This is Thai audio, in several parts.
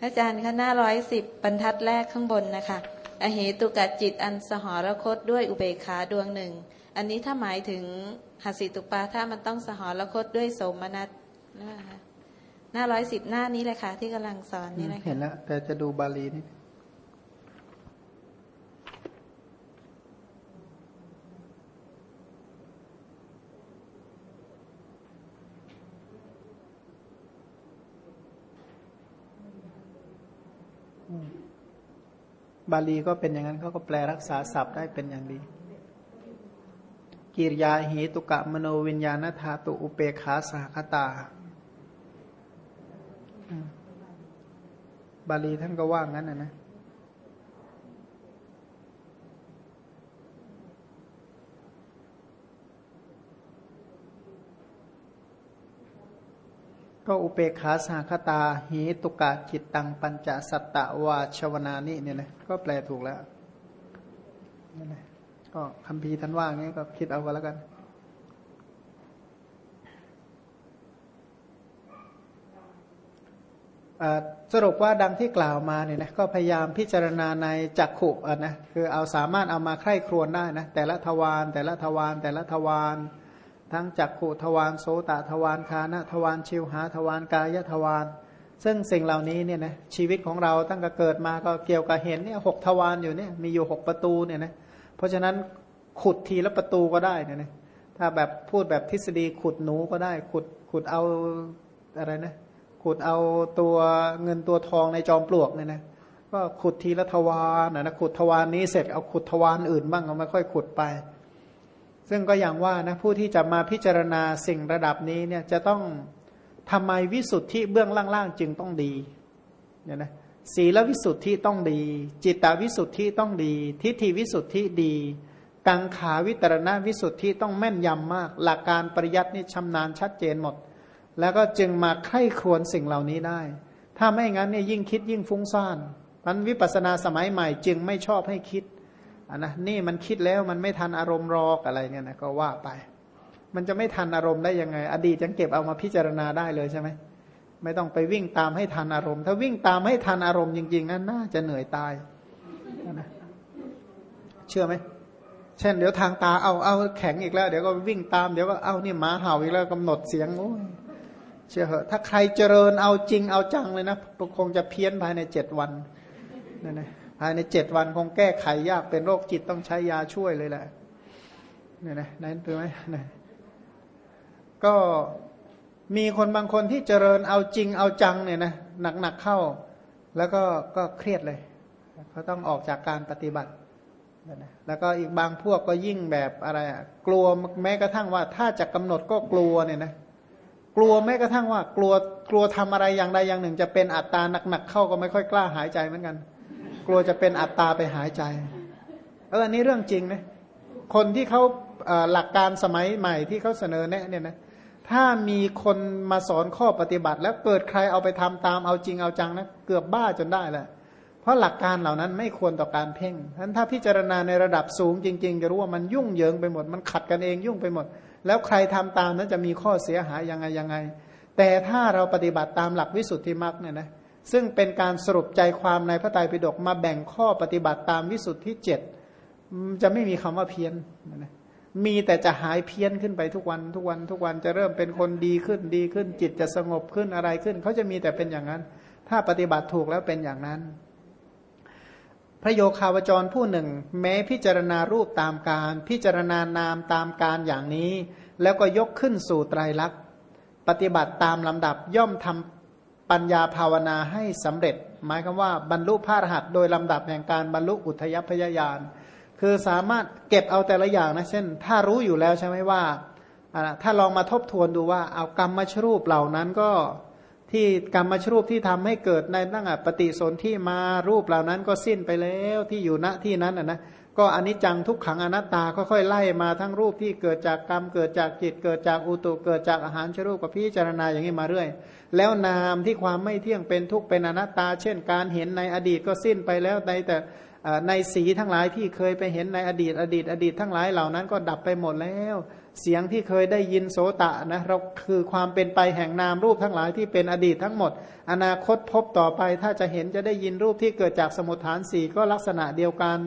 พระอาจารย์คะหน้าร้อยสิบบรรทัดแรกข้างบนนะคะ อเหตุกัจิตอันสหรคตด้วยอุเบกขาดวงหนึ่ง อันนี้ถ้าหมายถึงหสิตุปาถ้ามันต้องสหรคตด้วยโสมนัสนะคะหน้าร้อยสิบหน้านี้เลยค่ะ ที่กำลังสอนนี่เลยเห็นแล้วแต่จะดูบาลีนิด บาลีก็เป็นอย่างนั้นเขาก็แปลรักษาศัพท์ได้เป็นอย่างดี กิริยาหิตุกะมโนวิญญาณธาตุอุเปขาสหคตา บาลีท่านก็ว่างั้นนะนะ ก็อุเปขาสาคตาหิตุกะจิตตังปัญจสัตตะวาชวนานิเนี่ยนะก็แปลถูกแล้วนี่นะก็คำพีท่านว่างี้ก็คิดเอาก็แล้วกันสรุปว่าดังที่กล่าวมาเนี่ยนะก็พยายามพิจารณาในจักขุอะนะคือเอาสามารถเอามาใคร่ครวญได้นะแต่ละทวารแต่ละทวารแต่ละทวาร ทั้งจักขุทวารโสตทวารคานะทวารชิวหาทวารกายทวารซึ่งสิ่งเหล่านี้เนี่ยนะชีวิตของเราตั้งแต่เกิดมาก็เกี่ยวกับเห็นเนี่ยหกทวารอยู่เนี่ยมีอยู่หกประตูเนี่ยนะเพราะฉะนั้นขุดทีละประตูก็ได้เนี่ยนะถ้าแบบพูดแบบทฤษฎีขุดหนูก็ได้ ขุดขุดเอาอะไรนะขุดเอาตัวเงินตัวทองในจอมปลวกเนี่ยนะก็ขุดทีละทวารนะนะขุดทวารนี้เสร็จเอาขุดทวารอื่นบ้างเอาไม่ค่อยขุดไป ซึ่งก็อย่างว่านะผู้ที่จะมาพิจารณาสิ่งระดับนี้เนี่ยจะต้องทำไมวิสุทธิเบื้องล่างๆจึงต้องดีเนี่ยนะศีลวิสุทธิต้องดี จิตตวิสุทธิต้องดี ทิฏฐิวิสุทธิดี กังขาวิตรณวิสุทธิต้องแม่นยำมาก หลักการปริยัตินี่ชำนาญชัดเจนหมด แล้วก็จึงมาไข้ครวนสิ่งเหล่านี้ได้ ถ้าไม่งั้นเนี่ยยิ่งคิดยิ่งฟุ้งซ่านมันวิปัสสนาสมัยใหม่จึงไม่ชอบให้คิด อันนะนี่มันคิดแล้วมันไม่ทันอารมณ์รอกอะไรเนี่ยนะก็ว่าไป มันจะไม่ทันอารมณ์ได้ยังไง อดีตยังเก็บเอามาพิจารณาได้เลยใช่ไหมไม่ต้องไปวิ่งตามให้ทันอารมณ์ ถ้าวิ่งตามให้ทันอารมณ์จริงๆนั้นน่าจะเหนื่อยตายนะเชื่อไหมเช่น เดี๋ยวทางตาเอาเอาแข็งอีกแล้ว เดี๋ยวก็วิ่งตามเดี๋ยวก็เอานี่หมาเห่าอีกแล้วกำหนดเสียงโอ้ยเชื่อเหอะถ้าใครเจริญเอาจริงเอาจังเลยนะคงจะเพี้ยนภายในเจ็ดวันนั่นนะ ภายในเจ็ดวันคงแก้ไขยากเป็นโรคจิตต้องใช้ยาช่วยเลยแหละเนี่ยนะนั่นเป็นไหมนะก็มีคนบางคนที่เจริญเอาจริงเอาจังเนี่ยนะหนักๆเข้า แล้วก็ก็เครียดเลยเขาต้องออกจากการปฏิบัติแล้วก็อีกบางพวกก็ยิ่งแบบอะไรอะกลัวแม้กระทั่งว่า ถ้าจะกำหนดก็กลัวเนี่ยนะกลัวแม้กระทั่งว่ากลัวกลัวทำอะไรอย่างใดอย่างหนึ่ง จะเป็นอัตตาหนักๆเข้าก็ไม่ค่อยกล้าหายใจเหมือนกัน ลัวจะเป็นอัตตาไปหายใจ เอออันนี้เรื่องจริงนะคนที่เขาหลักการสมัยใหม่ที่เขาเสนอแนะเนี่ยนะถ้ามีคนมาสอนข้อปฏิบัติ แล้วเกิดใครเอาไปทำตามเอาจริงเอาจังนะเกือบบ้าจนได้แหละเพราะหลักการเหล่านั้นไม่ควรต่อการเพ่งฉะนั้นถ้าพิจารณาในระดับสูงจริง ๆ จะรู้ว่ามันยุ่งเหยิงไปหมด มันขัดกันเองยุ่งไปหมด แล้วใครทำตามนั้นจะมีข้อเสียหายยังไงยังไง แต่ถ้าเราปฏิบัติตามหลักวิสุทธิมรรคเนี่ยนะ ซึ่งเป็นการสรุปใจความในพระไตรปิฎกมาแบ่งข้อปฏิบัติตามวิสุทธิเจ็ดจะไม่มีคำว่าเพี้ยนนะมีแต่จะหายเพี้ยนขึ้นไปทุกวันทุกวันทุกวันจะเริ่มเป็นคนดีขึ้นดีขึ้น จิตจะสงบขึ้นอะไรขึ้น เขาจะมีแต่เป็นอย่างนั้น ถ้าปฏิบัติถูกแล้วเป็นอย่างนั้น พระโยคาวจรผู้หนึ่ง แม้พิจารณารูปตามการ พิจารณานามตามการอย่างนี้ แล้วก็ยกขึ้นสู่ไตรลักษณ์ ปฏิบัติตามลำดับย่อมทำ ปัญญาภาวนาให้สำเร็จ หมายคือว่าบรรลุพระรหัสโดยลำดับแห่งการบรรลุอุทยพยายานคือสามารถเก็บเอาแต่ละอย่างนะเช่น ถ้ารู้อยู่แล้วใช่ไหมว่าถ้าลองมาทบทวนดูว่าเอากรรมมชรูปเหล่านั้นก็ที่กรรมมชรูปที่ทำให้เกิดในตั้งปฏิสนธิมารูปเหล่านั้นก็สิ้นไปแล้วที่อยู่ณที่นั้นนะ ก็อนิจจังทุกขังอนัตตาค่อยๆไล่มาทั้งรูปที่เกิดจากกรรมเกิดจากจิตเกิดจากอุตุเกิดจากอาหารชรูปกับพิจารณาอย่างนี้มาเรื่อย แล้วนามที่ความไม่เที่ยงเป็นทุกข์เป็นอนัตตา เช่นการเห็นในอดีตก็สิ้นไปแล้วในแต่ในสีทั้งหลายที่เคยไปเห็นในอดีตอดีต อดีตทั้งหลายเหล่านั้นก็ดับไปหมดแล้ว เสียงที่เคยได้ยินโสตะนะเราคือความเป็นไปแห่งนามรูปทั้งหลายที่เป็นอดีตทั้งหมด อนาคตพบต่อไปถ้าจะเห็นจะได้ยินรูปที่เกิดจากสมุทฐานสี่ก็ลักษณะเดียวกัน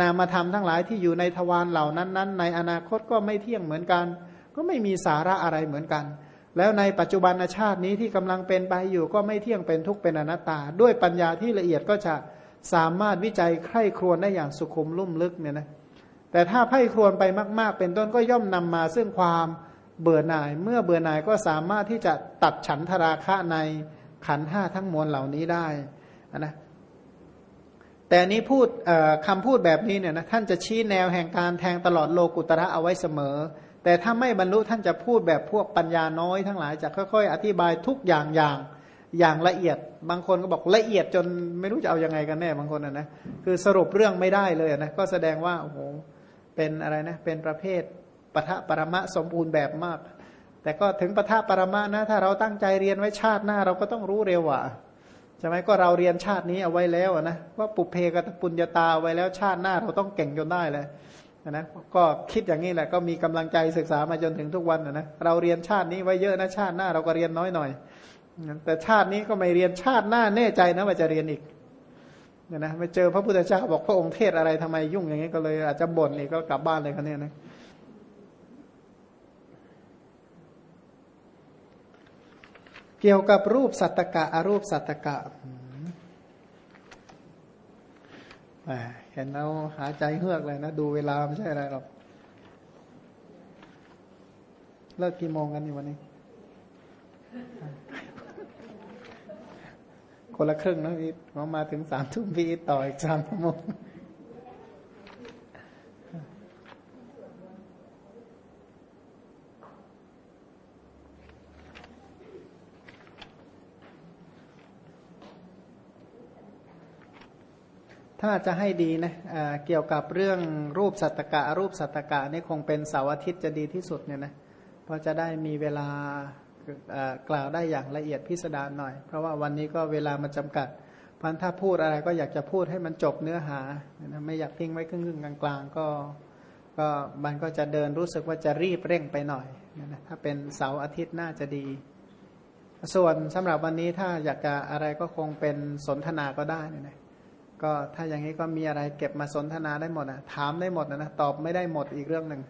นามธรรมทั้งหลายที่อยู่ในทวารเหล่านั้นๆในอนาคตก็ไม่เที่ยงเหมือนกัน ก็ไม่มีสาระอะไรเหมือนกัน แล้วในปัจจุบันชาตินี้ที่กำลังเป็นไปอยู่ก็ไม่เที่ยงเป็นทุกข์เป็นอนัตตา ด้วยปัญญาที่ละเอียดก็จะสามารถวิจัยใคร่ครวญได้อย่างสุขุมลุ่มลึกเนี่ยนะแต่ถ้าไพ่ครวญไปมาก ๆ เป็นต้นก็ย่อมนำมาซึ่งความเบื่อหน่าย เมื่อเบื่อหน่ายก็สามารถที่จะตัดฉันทราคะในขันห้าทั้งมวลเหล่านี้ได้นะ แต่นี้พูดคำพูดแบบนี้เนี่ยนะท่านจะชี้แนวแห่งการแทงตลอดโลกุตระเอาไว้เสมอ แต่ถ้าไม่บรรลุท่านจะพูดแบบพวกปัญญาน้อยทั้งหลายจะค่อยๆ อธิบายทุกอย่างอย่างอย่างละเอียด บางคนก็บอกละเอียดจนไม่รู้จะเอาอยัางไงกันแน่บางคนนะนะคือสรุปเรื่องไม่ได้เลยนะก็แสดงว่าโอ้โหเป็นอะไรนะเป็นประเภทปะทะปรมะสมบูรณ์แบบมาก แต่ก็ถึงปะทะปรมะนะถ้าเราตั้งใจเรียนไว้ชาติหน้า เราก็ต้องรู้เร็วอะ ช่ไหมก็เราเรียนชาตินี้เอาไว้แล้วนะว่าปุเพกตปุญญาตาไว้แล้วชาติหน้าเราต้องเก่งจนได้เลยนะก็คิดอย่างนี้แหละก็มีกำลังใจศึกษามาจนถึงทุกวันนะเราเรียนชาตินี้ไว้เยอะนะชาติหน้าเราก็เรียนน้อยหน่อยแต่ชาตินี้ก็ไม่เรียนชาติหน้าแน่ใจนะว่าจะเรียนอีกเนี่ยนะไปเจอพระพุทธเจ้าบอกพระองค์เทศอะไรทำไมยุ่งอย่างนี้ก็เลยอาจจะบ่นอีกก็กลับบ้านเลยคันนี้นะ เกี่ยวกับรูปสัตตกะอรูปสัตตกะเห็นแล้วหาใจเฮือกเลยนะ ดูเวลาไม่ใช่อะไรหรอก เลิกกี่โมงกันนี่วันนี้ คนละครึ่งนะพี่มาถึงสามทุ่มพี่ต่ออีกสามชั่วโมง ถ้าจะให้ดีนะะเกี่ยวกับเรื่องรูปสัตตกะ รูปสัตตกะนี่คงเป็นเสาร์อาทิตย์จะดีที่สุดเนี่ยนะเพราะจะได้มีเวลากล่าวได้อย่างละเอียดพิสดารหน่อย เพราะว่าวันนี้ก็เวลามันจำกัดพันถ้าพูดอะไรก็อยากจะพูดให้มันจบเนื้อหานะไม่อยากทิ้งไว้ครึ่งๆกลางๆก็ก็มันก็จะเดินรู้สึกว่าจะรีบเร่งไปหน่อยนะถ้าเป็นเสาร์อาทิตย์น่าจะดี ส่วนสำหรับวันนี้ถ้าอยากจะอะไรก็คงเป็นสนทนาก็ได้นะ ก็ถ้าอย่างนี้ก็มีอะไรเก็บมาสนทนาได้หมดนะถามได้หมดนะนะตอบไม่ได้หมดอีกเรื่องหนึ่ง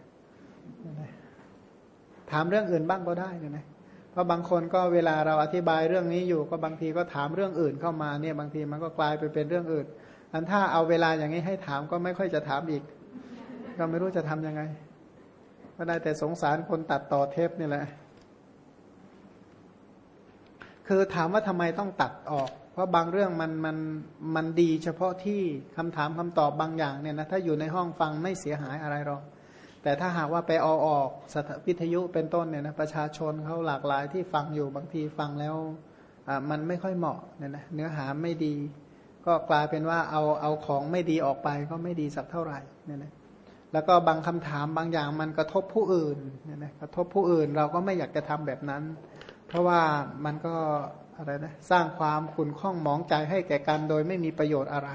ถามเรื่องอื่นบ้างก็ได้นะเพราะบางคนก็เวลาเราอธิบายเรื่องนี้อยู่ ก็บางทีก็ถามเรื่องอื่นเข้ามาเนี่ย บางทีมันก็กลายไปเป็นเรื่องอื่น อันถ้าเอาเวลาอย่างนี้ให้ถามก็ไม่ค่อยจะถามอีก ก็ไม่รู้จะทํำยังไงก็ได้แต่สงสารคนตัดต่อเทปนี่แหละ คือถามว่าทำไมต้องตัดออก เพราะบางเรื่องมันมันมันดีเฉพาะที่คำถามคำตอบบางอย่างเนี่ยนะถ้าอยู่ในห้องฟังไม่เสียหายอะไรหรอก แต่ถ้าหากว่าไปเอาออกสถวิทยุเป็นต้นเนี่ยนะประชาชนเขาหลากหลายที่ฟังอยู่บางทีฟังแล้วมันไม่ค่อยเหมาะเนี่ยนะเนื้อหาไม่ดี ก็กลายเป็นว่าเอาเอาของไม่ดีออกไปก็ไม่ดีสักเท่าไหร่เนี่ยนะแล้วก็บางคำถามบางอย่างมันกระทบผู้อื่นเนี่ยนะกระทบผู้อื่นเราก็ไม่อยากจะทำแบบนั้น เพราะว่ามันก็ อะไรนะสร้างความขุ่นข้องหมองใจให้แก่กันโดยไม่มีประโยชน์อะไร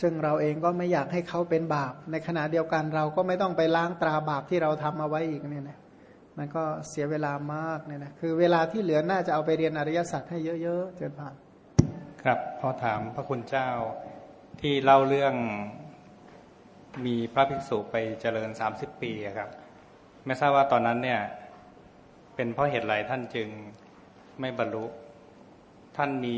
ซึ่งเราเองก็ไม่อยากให้เขาเป็นบาป ในขณะเดียวกันเราก็ไม่ต้องไปล้างตราบาปที่เราทำเอาไว้อีกเนี่ยนะมันก็เสียเวลามากเนี่ยนะคือเวลาที่เหลือน่าจะเอาไปเรียนอริยสัจให้เยอะๆเจริญผ่านครับพอถามพระคุณเจ้าที่เล่าเรื่องมีพระภิกษุไปเจริญสามสิบปีครับ ไม่ทราบว่าตอนนั้นเนี่ย เป็นเพราะเหตุไรท่านจึงไม่บรรลุ ท่านมี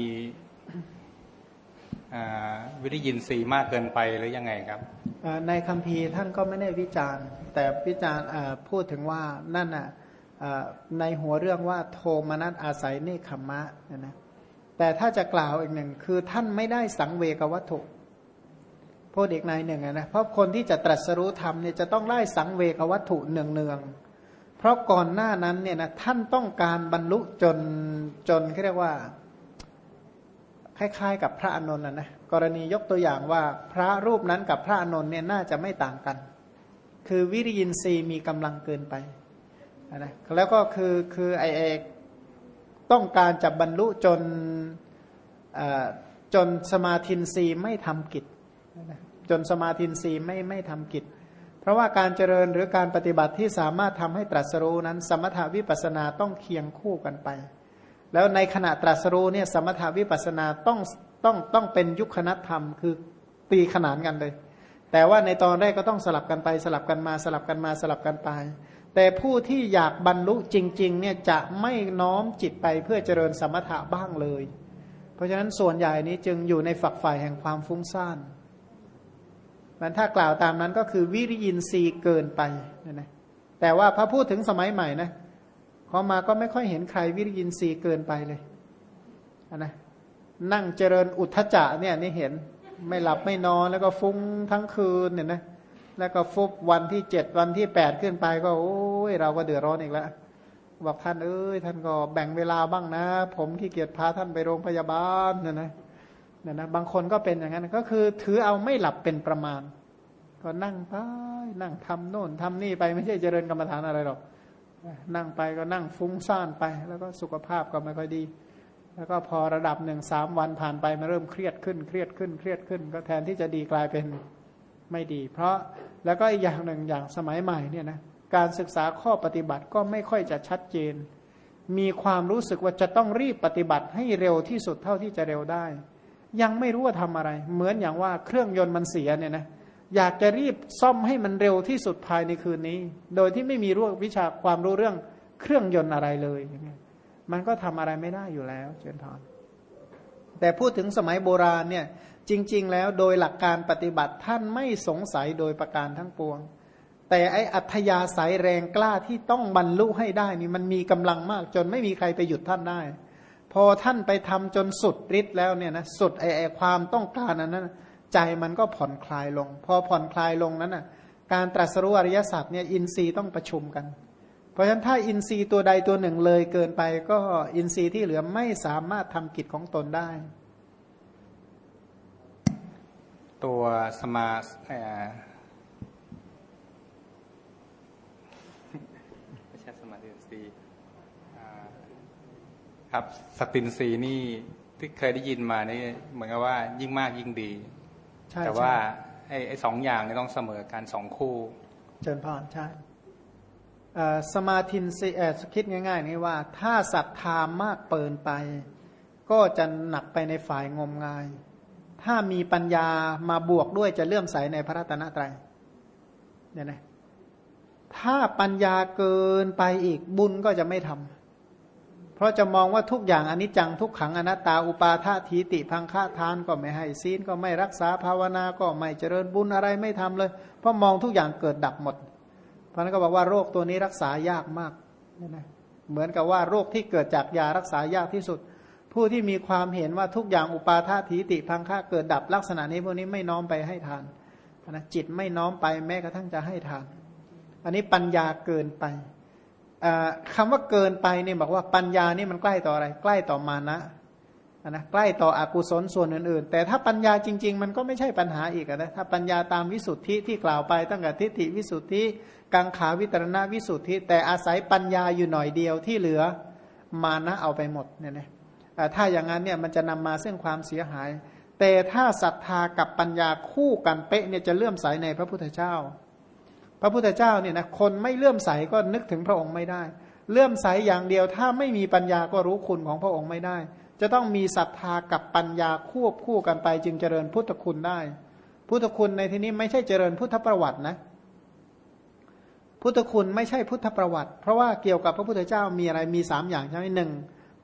วิริยินทรีย์มากเกินไปหรือยังไงครับ ในคำพีท่านก็ไม่ได้วิจารณ์ แต่วิจารณ์พูดถึงว่านั่นอะในหัวเรื่องว่าโทมนัสอาศัยเนคขมะนะนะแต่ถ้าจะกล่าวอีกหนึ่งคือท่านไม่ได้สังเวกวัตถุพูดอีกในหนึ่งนะเพราะคนที่จะตรัสรู้ธรรมเนี่ยจะต้องได้สังเวกวัตถุเนืองเนือง ราะก่อนหน้านั้นเนี่ยนะท่านต้องการบรรลุจนจนเขาเรียกว่า คล้าย ๆ กับพระอนนท์นะนะกรณียกตัวอย่างว่าพระรูปนั้นกับพระอนนท์เนี่ยน่าจะไม่ต่างกัน คือวิริยินทรีย์มีกำลังเกินไปนะแล้วก็คือคือไอเอกต้องการจะบรรลุจนจนสมาธินรีไม่ทำกิจ จนสมาธินรีไม่ไม่ทำกิจ ราะว่าการเจริญหรือการปฏิบัติที่สามารถทำให้ตรัสรู้นั้น สมถาวิปัสนาต้องเคียงคู่กันไป แล้วในขณะตรัสรู้เนี่ยสมถาวิปัสนาต้องต้องต้องเป็นยุคณธรรม คือตีขนานกันเลย แต่ว่าในตอนแรกก็ต้องสลับกันไปสลับกันมาสลับกันมาสลับกันไป แต่ผู้ที่อยากบรรลุจริงๆเนี่ยจะไม่น้อมจิตไปเพื่อเจริญสมถะบ้างเลย เพราะฉะนั้นส่วนใหญ่นี้จึงอยู่ในฝักฝ่ายแห่งความฟุ้งซ่าน มันถ้ากล่าวตามนั้นก็คือวิริยินทรีย์เกินไปนะแต่ว่าพระพูดถึงสมัยใหม่นะเขามาก็ไม่ค่อยเห็นใครวิริยินทรีย์เกินไปเลยนะนั่งเจริญอุทธจะเนี่ยนี่เห็นไม่หลับไม่นอนแล้วก็ฟุ้งทั้งคืนเนี่ยนะแล้วก็ฟุบวันที่เจ็ดวันที่แปดขึ้นไปก็โอ้ยเราก็เดือดร้อนอีกแล้วบอกท่านเอ้ยท่านก็แบ่งเวลาบ้างนะ ผมขี้เกียจพาท่านไปโรงพยาบาลเนี่ยนะ เนี่ยนะบางคนก็เป็นอย่างนั้นก็คือ ถือเอาไม่หลับเป็นประมาณ ก็นั่งไปนั่งทำโน่นทำนี่ไปไม่ใช่เจริญกรรมฐานอะไรหรอกนั่งไปก็นั่งฟุ้งซ่านไป แล้วก็สุขภาพก็ไม่ค่อยดี แล้วก็พอระดับหนึ่งสามวันผ่านไปมาเริ่มเครียดขึ้นเครียดขึ้นเครียดขึ้น ก็แทนที่จะดีกลายเป็นไม่ดี เพราะแล้วก็อีกอย่างหนึ่งอย่างสมัยใหม่เนี่ยนะการศึกษาข้อปฏิบัติก็ไม่ค่อยจะชัดเจน มีความรู้สึกว่าจะต้องรีบปฏิบัติให้เร็วที่สุดเท่าที่จะเร็วได้ ยังไม่รู้ว่าทำอะไร เหมือนอย่างว่าเครื่องยนต์มันเสียเนี่ยนะอยากจะรีบซ่อมให้มันเร็วที่สุดภายในคืนนี้ โดยที่ไม่มีรู้วิชาความรู้เรื่องเครื่องยนต์อะไรเลยมันก็ทำอะไรไม่ได้อยู่แล้วเจนทอนแต่พูดถึงสมัยโบราณเนี่ยจริง ๆ แล้วโดยหลักการปฏิบัติท่านไม่สงสัยโดยประการทั้งปวง แต่ไออัธยาศัยแรงกล้าที่ต้องบรรลุให้ได้นี่มันมีกำลังมากจนไม่มีใครไปหยุดท่านได้ อท่านไปทำจนสุดฤทธิ์แล้วเนี่ยนะสุดไอไอความต้องการนั้นใจมันก็ผ่อนคลายลง พอผ่อนคลายลงนั้นนะการตรัสรู้อริยสัจเนี่ยอินทรีย์ต้องประชุมกัน เพราะฉะนั้นถ้าอินทรีย์ตัวใดตัวหนึ่งเลยเกินไป ก็อินทรีย์ที่เหลือไม่สามารถทำกิจของตนได้ ตัวสมาไม่ใช่สมาธิอินทรีย์ ครับสตินรีนี่ที่เคยได้ยินมานี่เหมือนกับว่ายิ่งมากยิ่งดี แต่ว่าไอ้ไอ้สองอย่างนี่ต้องเสมอกันสองคู่ เจริญพรใช่สมาธินสีคิดง่ายๆนี่ว่า ถ้าศรัทธามากเปินไป ก็จะหนักไปในฝ่ายงมงาย ถ้ามีปัญญามาบวกด้วยจะเลื่อมใสในพระรัตนตรัยเนี่ยนะถ้าปัญญาเกินไปอีกบุญก็จะไม่ทำ เพราะจะมองว่าทุกอย่างอนิจจังทุกขังอนัตตาอุปาทาทีติพังฆาทานก็ไม่ให้ศีลก็ไม่รักษาภาวนาก็ไม่เจริญบุญอะไรไม่ทำเลย เพราะมองทุกอย่างเกิดดับหมด เพราะนั้นก็บอกว่าโรคตัวนี้รักษายากมากเหมือนกับว่าโรคที่เกิดจากยารักษายากที่สุด ผู้ที่มีความเห็นว่าทุกอย่างอุปาทาทีติพังฆาเกิดดับลักษณะนี้พวกนี้ไม่น้อมไปให้ทานนะจิตไม่น้อมไปแม้กระทั่งจะให้ทาน อันนี้ปัญญาเกินไป คำว่าเกินไปเนี่ยบอกว่าปัญญานี่มันใกล้ต่ออะไร ใกล้ต่อมานะนะใกล้ต่ออกุศลส่วนอื่นๆ แต่ถ้าปัญญาจริง ๆ มันก็ไม่ใช่ปัญหาอีกนะถ้าปัญญาตามวิสุทธิที่กล่าวไปตั้งแต่ทิฏฐิวิสุทธิ กังขาวิตรณวิสุทธิ แต่อาศัยปัญญาอยู่หน่อยเดียวที่เหลือมานะเอาไปหมดเนี่ยนะถ้าอย่างนั้นเนี่ยมันจะนำมาซึ่งความเสียหาย แต่ถ้าศรัทธากับปัญญาคู่กันเป๊ะเนี่ยจะเลื่อมใสในพระพุทธเจ้า พระพุทธเจ้าเนี่ยนะคนไม่เลื่อมใสก็นึกถึงพระองค์ไม่ได้ เลื่อมใสอย่างเดียวถ้าไม่มีปัญญาก็รู้คุณของพระองค์ไม่ได้ จะต้องมีศรัทธากับปัญญาควบคู่กันไป จึงเจริญพุทธคุณได้ พุทธคุณในที่นี้ไม่ใช่เจริญพุทธประวัตินะ พุทธคุณไม่ใช่พุทธประวัติ เพราะว่าเกี่ยวกับพระพุทธเจ้ามีอะไรมีสามอย่างใช่ไหมหนึ่ง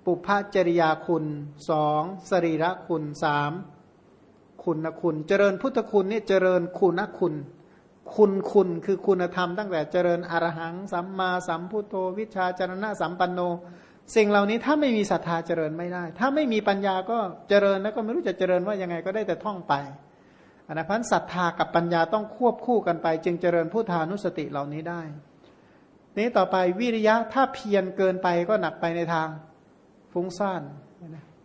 ปุพพจริยาคุณสองสรีระคุณสามคุณนะคุณ เจริญพุทธคุณนี่เจริญคุณนะคุณ คุณคุณคือคุณธรรมตั้งแต่เจริญอรหัง สัมมาสัมพุทโธวิชาจรณะสัมปันโน สิ่งเหล่านี้ถ้าไม่มีศรัทธาเจริญไม่ได้ ถ้าไม่มีปัญญาก็เจริญแล้วก็ไม่รู้จะเจริญว่ายังไงก็ได้แต่ท่องไปอันนั้นพันศรัทธากับปัญญาต้องควบคู่กันไป จึงเจริญพุทธานุสติเหล่านี้ได้ นี้ต่อไปวิริยะถ้าเพียรเกินไปก็หนักไปในทางฟุ้งซ่าน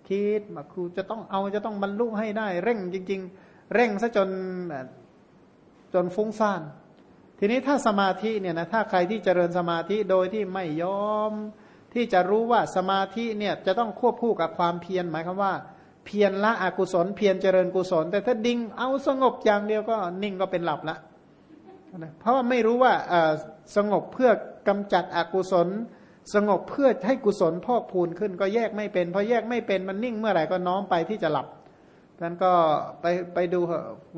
คิดมาครูจะต้องเอาจะต้องบรรลุให้ได้ เร่งจริง ๆ เร่งซะจน จนฟุ้งซ่าน ทีนี้ถ้าสมาธิเนี่ยนะถ้าใครที่เจริญสมาธิโดยที่ไม่ยอม ที่จะรู้ว่าสมาธิเนี่ยจะต้องควบคู่กับความเพียรหมายความว่า เพียรละอกุศล เพียรเจริญกุศล แต่ถ้าดิ่งเอาสงบอย่างเดียวก็นิ่งก็เป็นหลับละนะเพราะว่าไม่รู้ว่าสงบเพื่อกำจัดอกุศล สงบเพื่อให้กุศลพอกพูนขึ้น ก็แยกไม่เป็นพอแยกไม่เป็นมันนิ่งเมื่อไหร่ก็น้อมไปที่จะหลับ นั้นก็ไปไปดู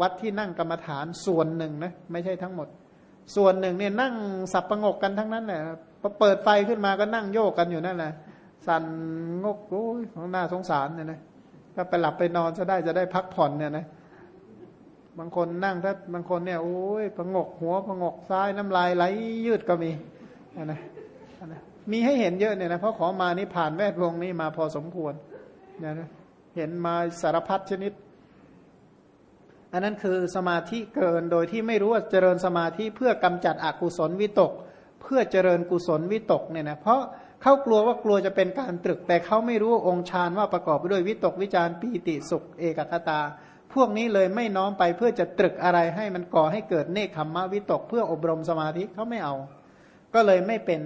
วัดที่นั่งกรรมฐานส่วนหนึ่งนะไม่ใช่ทั้งหมด ส่วนหนึ่งเนี่ยนั่งสับประงกกันทั้งนั้นแหละพอเปิดไฟขึ้นมาก็นั่งโยกกันอยู่นั่นแหละสั่นงกโอ้ยของหน้าสงสารเนี่ยนะถ้าไปหลับไปนอนจะได้จะได้พักผ่อนเนี่ยนะบางคนนั่งถ้าบางคนเนี่ยโอ้ยประงกหัวประงกซ้ายน้ำลายไหลยืดก็มีนะนะมีให้เห็นเยอะเนี่ยนะเพราะขอมานี่ผ่านแวดวงนี้มาพอสมควรเนี่ยนะ เห็นมาสารพัดชนิด อันนั้นคือสมาธิเกินโดยที่ไม่รู้ว่าเจริญสมาธิเพื่อกำจัดอกุศลวิตก เพื่อเจริญกุศลวิตกเนี่ยนะเพราะเขากลัวว่ากลัวจะเป็นการตรึก แต่เขาไม่รู้องค์ฌานว่าประกอบไปด้วยวิตกวิจารปีติสุข เอกคตา พวกนี้เลยไม่น้อมไปเพื่อจะตรึกอะไรให้มันก่อให้เกิดเนคขมมะวิตก เพื่ออบรมสมาธิเขาไม่เอา ก็เลยไม่เป็น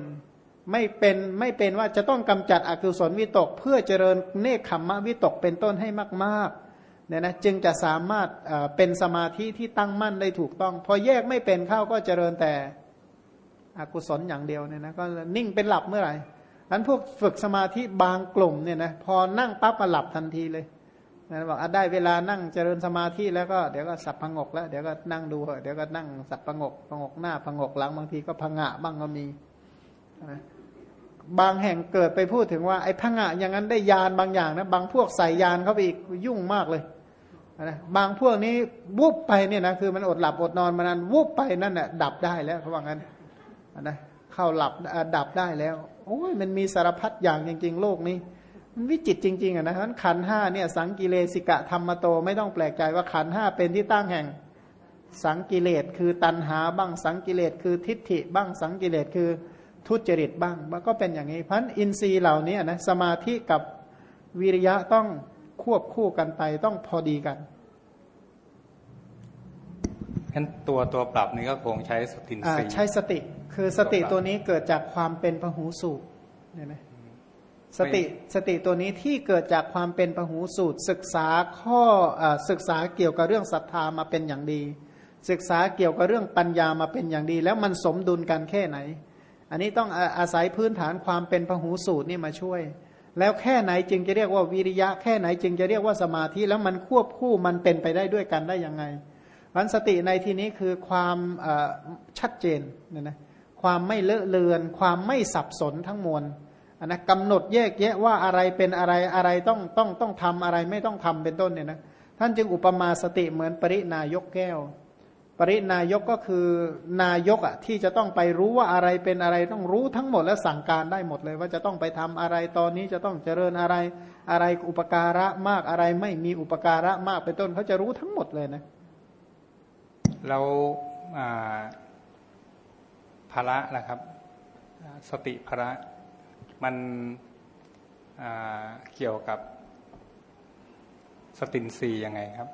ไม่เป็นไม่เป็นว่าจะต้องกำจัดอกุศลวิตก เพื่อเจริญเนคขมมะวิตกเป็นต้นให้มากๆเนี่ยนะจึงจะสามารถเป็นสมาธิที่ตั้งมั่นได้ถูกต้อง พอแยกไม่เป็นเข้าก็เจริญแต่อกุศลอย่างเดียวเนี่ยนะก็นิ่งเป็นหลับเมื่อไหร่อันพวกฝึกสมาธิบางกลุ่มเนี่ยนะพอนั่งปั๊บมาหลับทันทีเลยนะบอกอได้เวลานั่งเจริญสมาธิแล้วก็เดี๋ยวก็สับพงกแล้วเดี๋ยวก็นั่งดูเดี๋ยวก็นั่งสับพงกพงกหน้าพงกหลังบางทีก็พงะบ้างก็มีนะ บางแห่งเกิดไปพูดถึงว่าไอ้พงะอย่างนั้นได้ยานบางอย่างนะบางพวกใส่ยานเข้าไปอีกยุ่งมากเลยนะบางพวกนี้วุบไปเนี่ยนะคือมันอดหลับอดนอนมานั้นวุบไปนั่นแหละดับได้แล้วเขาว่างั้นนะเข้าหลับดับได้แล้วโอ้ยมันมีสารพัดอย่างจริง ๆ โลกนี้ มันวิจิตจริง ๆอะนะฉะนั้นขันห้าเนี่ยสังกิเลสิกะธรรมโตไม่ต้องแปลกใจว่าขันห้าเป็นที่ตั้งแห่งสังกิเลสคือตัณหาบ้างสังกิเลสคือทิฏฐิบ้างสังกิเลสคือ ทุจริตบ้าง มันก็เป็นอย่างนี้พันอินทรีย์เหล่านี้นะสมาธิกับวิริยะต้องควบคู่กันไปต้องพอดีกันงั้นตัวตัวปรับนี่ก็คงใช้สตินสีใช้สติ คือสติตัวนี้เกิดจากความเป็นพหูสูตรเนี่ยนะสติสติตัวนี้ที่เกิดจากความเป็นพหูสูตร ศึกษาข้ออศึกษาเกี่ยวกับเรื่องศรัทธามาเป็นอย่างดี ศึกษาเกี่ยวกับเรื่องปัญญามาเป็นอย่างดี แล้วมันสมดุลกันแค่ไหน อันนี้ต้องอาศัยพื้นฐานความเป็นพหูสูตรนี่มาช่วย แล้วแค่ไหนจึงจะเรียกว่าวิริยะ แค่ไหนจึงจะเรียกว่าสมาธิแล้วมันควบคู่มันเป็นไปได้ด้วยกันได้ยังไงพันสติในที่นี้คือความชัดเจนเนะนะความไม่เลอะเลือน ความไม่สับสนทั้งมวลนนะกำหนดแยกแยะว่าอะไรเป็นอะไรอะไรต้องต้องต้องทำอะไรไม่ต้องทำเป็นต้นเนี่ยนะท่านจึงอุปมาสติเหมือนปรินายกแก้ว ปรินายกก็คือนายกอะที่จะต้องไปรู้ว่าอะไรเป็นอะไรต้องรู้ทั้งหมดและสั่งการได้หมดเลยว่าจะต้องไปทำอะไรตอนนี้จะต้องเจริญอะไรอะไรอุปการะมากอะไรไม่มีอุปการะมากเป็นต้นเขาจะรู้ทั้งหมดเลยนะแล้วภาระนะครับ สติภาระมันเกี่ยวกับสตินซียังไงครับ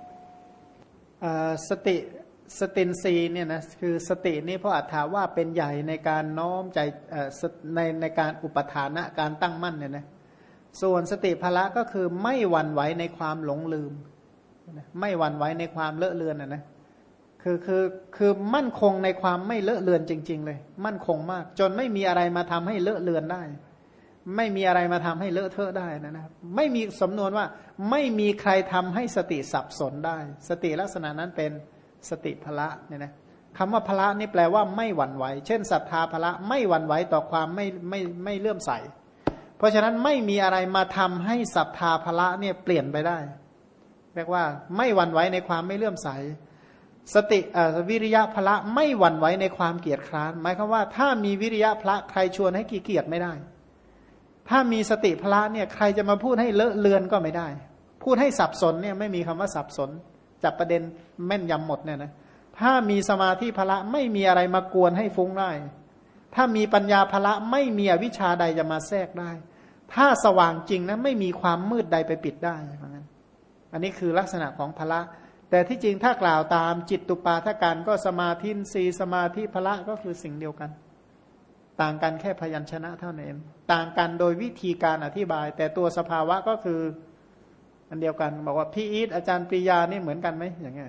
สติ สตินซีเนี่ยนะคือสตินี่พระอัฏฐาว่าเป็นใหญ่ในการน้อมใจในในการอุปทานะการตั้งมั่นเนี่ยนะส่วนสติภละก็คือไม่หวั่นไหวในความหลงลืม ไม่หวั่นไหวในความเลอะเลือนนะนะคือคือคือมั่นคงในความไม่เลอะเลือนจริง ๆ เลย มั่นคงมาก จนไม่มีอะไรมาทำให้เลอะเลือนได้ ไม่มีอะไรมาทำให้เลอะเทอะได้นะครับไม่มีสำนวนว่าไม่มีใครทำให้สติสับสนได้ สติลักษณะนั้นเป็น สติพละเนี่ยนะคำว่าพละนี่แปลว่าไม่หวั่นไหว เช่นศรัทธาพละไม่หวั่นไหวต่อความไม่ไม่ไม่เลื่อมใส เพราะฉะนั้นไม่มีอะไรมาทำให้ศรัทธาพละเนี่ยเปลี่ยนไปได้เรียกว่าไม่หวั่นไหวในความไม่เลื่อมใส สติวิริยะพละไม่หวั่นไหวในความเกียจคร้าน หมายความว่าถ้ามีวิริยะพละใครชวนให้ขี้เกียจไม่ได้ ถ้ามีสติพละเนี่ยใครจะมาพูดให้เลอะเลือนก็ไม่ได้ พูดให้สับสนเนี่ยไม่มีคำว่าสับสน จับประเด็นแม่นยำหมดเนี่ยนะถ้ามีสมาธิพละไม่มีอะไรมากวนให้ฟุ้งได้ ถ้ามีปัญญาพละไม่มีวิชาใดจะมาแทรกได้ ถ้าสว่างจริงนะไม่มีความมืดใดไปปิดได้เหมือนกันอันนี้คือลักษณะของพละ แต่ที่จริงถ้ากล่าวตามจิตตุปาทการก็สมาธินีสมาธิพละก็คือสิ่งเดียวกัน ต่างกันแค่พยัญชนะเท่านั้นต่างกันโดยวิธีการอธิบาย แต่ตัวสภาวะก็คือ อันเดียวกันบอกว่าพี่อีทอาจารย์ปริยานี่เหมือนกันไหมอย่างไง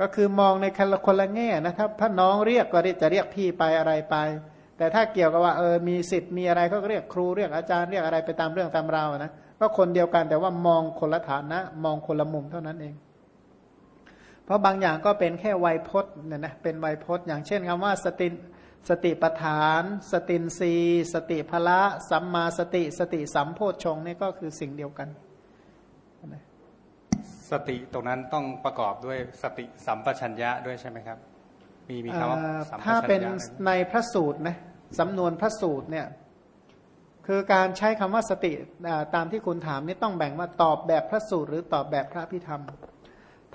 ก็คือมองในคนละแง่นะครับ ถ้าน้องเรียกก็จะเรียกพี่ไปอะไรไป แต่ถ้าเกี่ยวกับว่าเออมีสิทธิ์มีอะไรก็เรียกครูเรียกอาจารย์เรียกอะไรไปตามเรื่องตามราวนะก็คนเดียวกันแต่ว่ามองคนละฐานะ มองคนละมุมเท่านั้นเอง เพราะบางอย่างก็เป็นแค่ไวยพจน์เนี่ยนะเป็นไวยพจน์ อย่างเช่นคำว่าสติสติปทาน สตินรีสติพละสัมมาสติ สติสัมโพชฌงนี่ก็คือสิ่งเดียวกัน สติตรงนั้นต้องประกอบด้วยสติสัมปชัญญะด้วยใช่ไหมครับ มีมีคำว่าสัมปชัญญะถ้าเป็นในพระสูตรนะสำนวนพระสูตรเนี่ยคือการใช้คำว่าสติตามที่คุณถามนี่ต้องแบ่งว่าตอบแบบพระสูตรหรือตอบแบบพระพิธรรม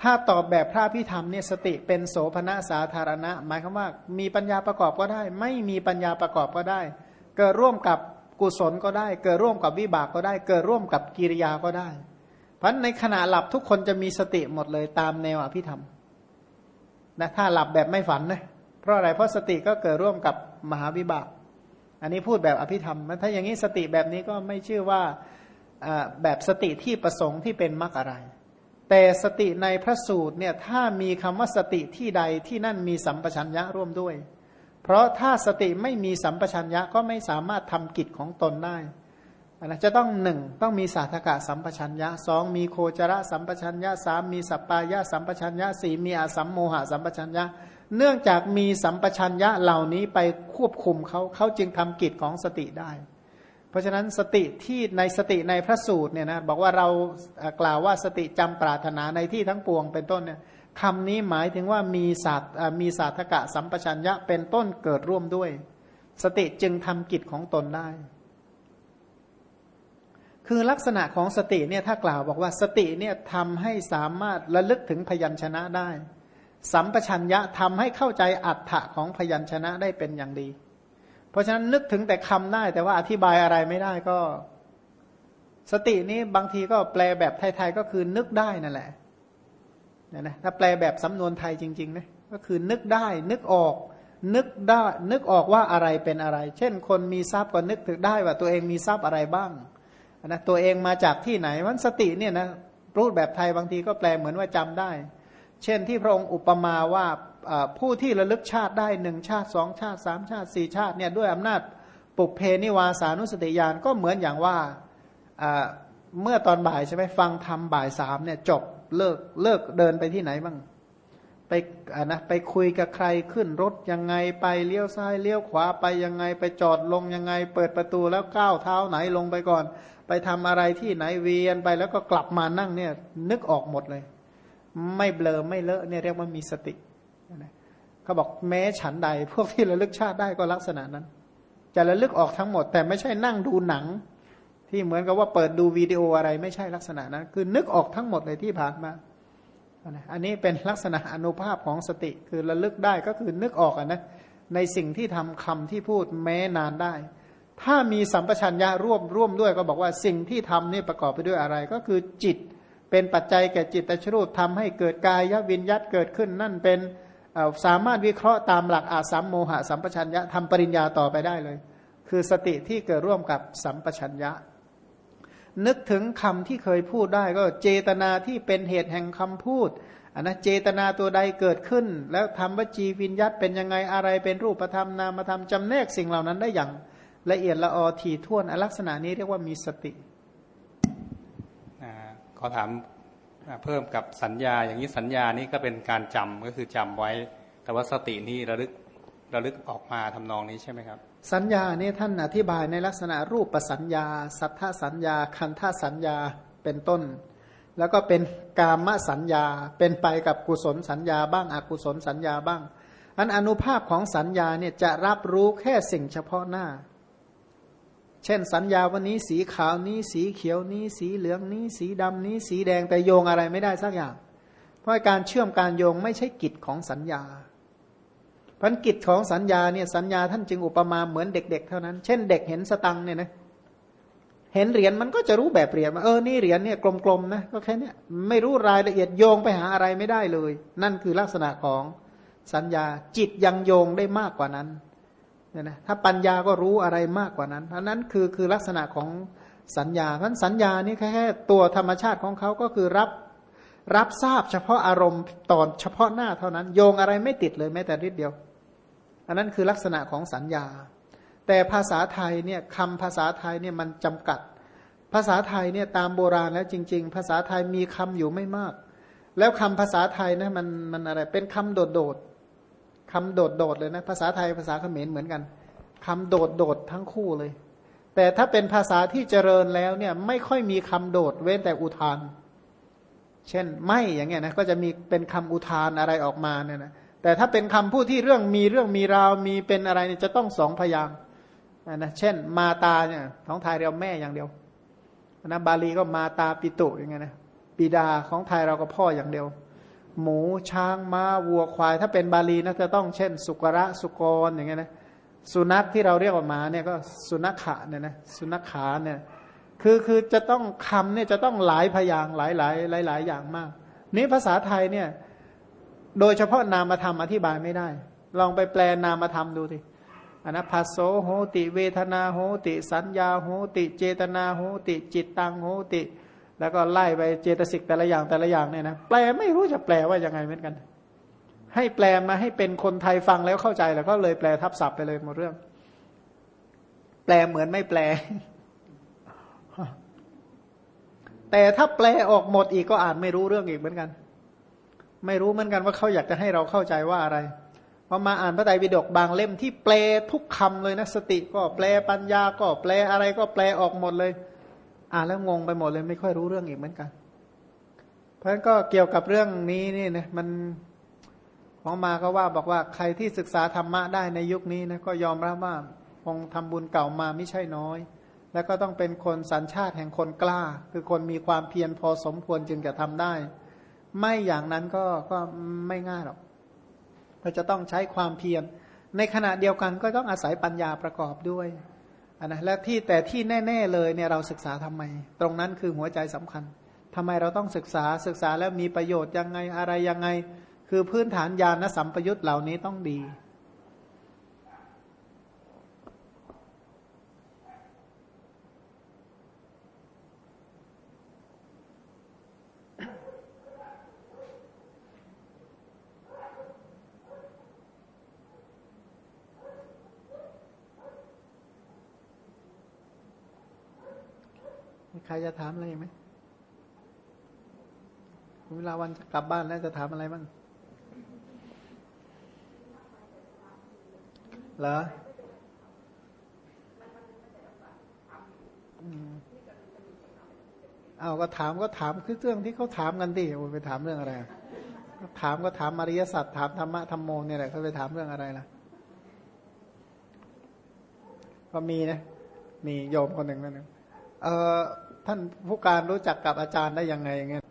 ถ้าตอบแบบพระพิธรรมเนี่ยสติเป็นโสภณะสาธารณะ หมายความว่ามีปัญญาประกอบก็ได้ ไม่มีปัญญาประกอบก็ได้ เกิดร่วมกับกุศลก็ได้ เกิดร่วมกับวิบากก็ได้ เกิดร่วมกับกิริยาก็ได้ เพราะในขณะหลับทุกคนจะมีสติหมดเลยตามแนวอภิธรรมนะถ้าหลับแบบไม่ฝันนะเพราะอะไรเพราะสติก็เกิดร่วมกับมหาวิบาก อันนี้พูดแบบอภิธรรมถ้าอย่างนี้สติแบบนี้ก็ไม่ชื่อว่าแบบสติที่ประสงค์ที่เป็นมรรคอะไร แต่สติในพระสูตรเนี่ยถ้ามีคำว่าสติที่ใดที่นั่นมีสัมปชัญญะร่วมด้วย เพราะถ้าสติไม่มีสัมปชัญญะก็ไม่สามารถทำกิจของตนได้ นะจะต้องหนึ่งต้องมีสาธกะสัมปชัญญะสองมีโคจระสัมปชัญญะสามมีสัปปายะสัมปชัญญะสี่มีอสัมโมหะสัมปชัญญะ เนื่องจากมีสัมปชัญญะเหล่านี้ไปควบคุมเขาเขาจึงทำกิจของสติได้ เพราะฉะนั้นสติที่ในสติในพระสูตรเนี่ยนะบอกว่าเรากล่าวว่าสติจำปรารถนาในที่ทั้งปวงเป็นต้นเนี่ยคำนี้หมายถึงว่ามีศาสตร์มีศาสตกะสัมปชัญญะเป็นต้นเกิดร่วมด้วย สติจึงทำกิจของตนได้ คือลักษณะของสติเนี่ยถ้ากล่าวบอกว่าสติเนี่ยทำให้สามารถระลึกถึงพยัญชนะได้ สัมปชัญญะทำให้เข้าใจอัฏฐะของพยัญชนะได้เป็นอย่างดี เพราะฉะนั้นนึกถึงแต่คำได้แต่ว่าอธิบายอะไรไม่ได้ก็ สตินี้บางทีก็แปลแบบไทยๆก็คือนึกได้นั่นแหละนะถ้าแปลแบบสำนวนไทยจริงๆนะก็คือนึกได้นึกออก นึกได้นึกออกว่าอะไรเป็นอะไร เช่น คนมีทรัพย์ก็นึกถึงได้ว่าตัวเองมีทรัพย์อะไรบ้าง นะตัวเองมาจากที่ไหนวันสติเนี่ยนะรูปแบบไทยบางทีก็แปลเหมือนว่าจำได้ เช่นที่พระองค์อุปมาว่าผู้ที่ระลึกชาติได้หนึ่งชาติสองชาติสามชาติสี่ชาติเนี่ยด้วยอำนาจปุเพนิวาสานุสติญาณก็เหมือนอย่างว่าเมื่อตอนบ่ายใช่ไหมฟังธรรมบ่ายสามเนี่ยจบเลิกเลิกเดินไปที่ไหนบ้างไปนะไปคุยกับใครขึ้นรถยังไงไปเลี้ยวซ้ายเลี้ยวขวาไปยังไงไปจอดลงยังไง เปิดประตูแล้วก้าวเท้าไหนลงไปก่อน ไปทำอะไรที่ไหนเวียนไปแล้วก็กลับมานั่งเนี่ย นึกออกหมดเลย ไม่เบลอไม่เลอะเนี่ยเรียกว่ามีสติเขาบอกแม้ฉันใด พวกที่ระลึกชาติได้ก็ลักษณะนั้น จะระลึกออกทั้งหมด แต่ไม่ใช่นั่งดูหนัง ที่เหมือนกับว่าเปิดดูวิดีโออะไรไม่ใช่ลักษณะนั้น คือนึกออกทั้งหมดเลยที่ผ่านมาอันนี้เป็นลักษณะอนุภาพของสติ คือระลึกได้ก็คือนึกออกนะในสิ่งที่ทำคำที่พูดแม้นานได้ ถ้ามีสัมปชัญญะร่วมร่วมด้วยก็บอกว่าสิ่งที่ทำนี่ประกอบไปด้วยอะไร ก็คือจิตเป็นปัจจัยแก่จิตตชรูปทำให้เกิดกายวิญญัตเกิดขึ้น นั่นเป็นสามารถวิเคราะห์ตามหลักอาสัมโมหะสัมปชัญญะทำปริญญาต่อไปได้เลย คือสติที่เกิดร่วมกับสัมปชัญญะ นึกถึงคำที่เคยพูดได้ก็เจตนาที่เป็นเหตุแห่งคำพูดอันนะเจตนาตัวใดเกิดขึ้น แล้วทำวจีวิญญัตเป็นยังไงอะไรเป็นรูปธรรมนามธรรมจำแนกสิ่งเหล่านั้นได้อย่าง ละเอียดละออถี่ถ้วนลักษณะนี้เรียกว่ามีสติขอถามเพิ่มกับสัญญาอย่างนี้สัญญานี้ก็เป็นการจำก็คือจำไว้ แต่ว่าสตินี่ระลึกระลึกออกมาทำนองนี้ใช่ไหมครับ สัญญานี่ท่านอธิบายในลักษณะรูปประสัญญา สัทธสัญญา คันธสัญญาเป็นต้น แล้วก็เป็นกามสัญญา เป็นไปกับกุศลสัญญาบ้างอกุศลสัญญาบ้างอันอนุภาพของสัญญาเนี่ยจะรับรู้แค่สิ่งเฉพาะหน้า เช่นสัญญาวันนี้สีขาวนี้ สีเขียวนี้ สีเหลืองนี้ สีดำนี้ สีแดงแต่โยงอะไรไม่ได้สักอย่าง เพราะการเชื่อมการโยงไม่ใช่กิจของสัญญาพันกิจของสัญญาเนี่ยสัญญาท่านจึงอุปมาเหมือนเด็ก ๆ เท่านั้น เช่นเด็กเห็นสตังเนี่ยนะเห็นเหรียญมันก็จะรู้แบบเหรียญว่าเออนี่เหรียญเนี่ยกลมๆนะก็แค่นี้ไม่รู้รายละเอียดโยงไปหาอะไรไม่ได้เลย นั่นคือลักษณะของสัญญาจิตยังโยงได้มากกว่านั้น เนี่ยนะถ้าปัญญาก็รู้อะไรมากกว่านั้นอันนั้นคือคือลักษณะของสัญญาเพราะสัญญานี่แค่ตัวธรรมชาติของเขาก็คือรับรับทราบเฉพาะอารมณ์ตอนเฉพาะหน้าเท่านั้น โยงอะไรไม่ติดเลยแม้แต่นิดเดียว อันนั้นคือลักษณะของสัญญา แต่ภาษาไทยเนี่ยคำภาษาไทยเนี่ยมันจำกัด ภาษาไทยเนี่ยตามโบราณแล้วจริง ๆ ภาษาไทยมีคำอยู่ไม่มาก แล้วคำภาษาไทยนะมันมันอะไรเป็นคำโดดโดดๆ คำโดดโดดๆเลยนะ ภาษาไทยภาษาเขมรเหมือนกันคำโดดโดดๆทั้งคู่เลย แต่ถ้าเป็นภาษาที่เจริญแล้วเนี่ยไม่ค่อยมีคำโดดเว้นแต่อุทาน เช่นไม่อย่างเงี้ยนะก็จะมีเป็นคำอุทานอะไรออกมาเนี่ยนะแต่ถ้าเป็นคำพูดที่เรื่องมีเรื่องมีราวมีเป็นอะไรเนี่ยจะต้องสองพยางนะเช่น มาตาเนี่ยของไทยเราแม่อย่างเดียวนะบาลีก็มาตาปิตุอย่างเงี้ยนะปิดาของไทยเราก็พ่ออย่างเดียว หมูช้างม้าวัวควาย ถ้าเป็นบาลีนะจะต้องเช่น สุกระสุกรอย่างเงี้ยนะสุนัขที่เราเรียกว่าหมาเนี่ยก็สุนัขขะเนี่ยนะสุนัขขาเนี่ยคือคือจะต้องคำเนี่ยจะต้องหลายพยางหลายหลายหลายหลายอย่างมาก นี้ภาษาไทยเนี่ยโดยเฉพาะนามธรรมอธิบายไม่ได้ ลองไปแปลนามธรรมดูสิอันนะพัสโสโหติ เวทนาโหติ สัญญาโหติ เจตนาโหติ จิตตังโหติ แล้วก็ไล่ไปเจตสิกแต่ละอย่างแต่ละอย่างเนี่ยนะแปลไม่รู้จะแปลว่ายังไงเหมือนกัน ให้แปลมาให้เป็นคนไทยฟังแล้วเข้าใจแล้วก็เลยแปลทับศัพท์ไปเลยหมดเรื่อง แปลเหมือนไม่แปล แต่ถ้าแปลออกหมดอีกก็อ่านไม่รู้เรื่องอีกเหมือนกัน ไม่รู้เหมือนกันว่าเขาอยากจะให้เราเข้าใจว่าอะไรพอมาอ่านพระไตรปิฎกบางเล่มที่แปลทุกคำเลยนะสติก็แปลปัญญาก็แปลอะไรก็แปลออกหมดเลย อ่านแล้วงงไปหมดเลยไม่ค่อยรู้เรื่องอีกเหมือนกัน เพราะฉะนั้นก็เกี่ยวกับเรื่องนี้นี่นะมันของมาก็ว่าบอกว่าใครที่ศึกษาธรรมะได้ในยุคนี้นะก็ยอมรับว่าคงทำบุญเก่ามาไม่ใช่น้อย แล้วก็ต้องเป็นคนสัญชาติแห่งคนกล้า คือคนมีความเพียรพอสมควรจึงจะทำได้ ไม่อย่างนั้นก็ก็ไม่ง่ายหรอกเราจะต้องใช้ความเพียรในขณะเดียวกันก็ต้องอาศัยปัญญาประกอบด้วย นนะและที่แต่ที่แน่ ๆเลยเนี่ยเราศึกษาทำไม ตรงนั้นคือหัวใจสำคัญทำไมเราต้องศึกษาศึกษาแล้วมีประโยชน์ยังไงอะไรยังไง คือพื้นฐานญาณสัมปยุตเหล่านี้ต้องดี ใครจะถามอะไรไหมคุณเวลาวันจะกลับบ้านแล้วจะถามอะไรบ้างเหรอเอาก็ถามก็ถามคือเรื่องที่เขาถามกันดิโอไปถามเรื่องอะไร ถามก็ถามอริยสัจถามธรรมะธรรมโมเนี่ยแหละเขาไปถามเรื่องอะไรล่ะ ก็มีนะ มีโยมคนหนึ่งนั่นเองเออ ท่านผู้การรู้จักกับอาจารย์ได้ยังไงอย่างเงี้ย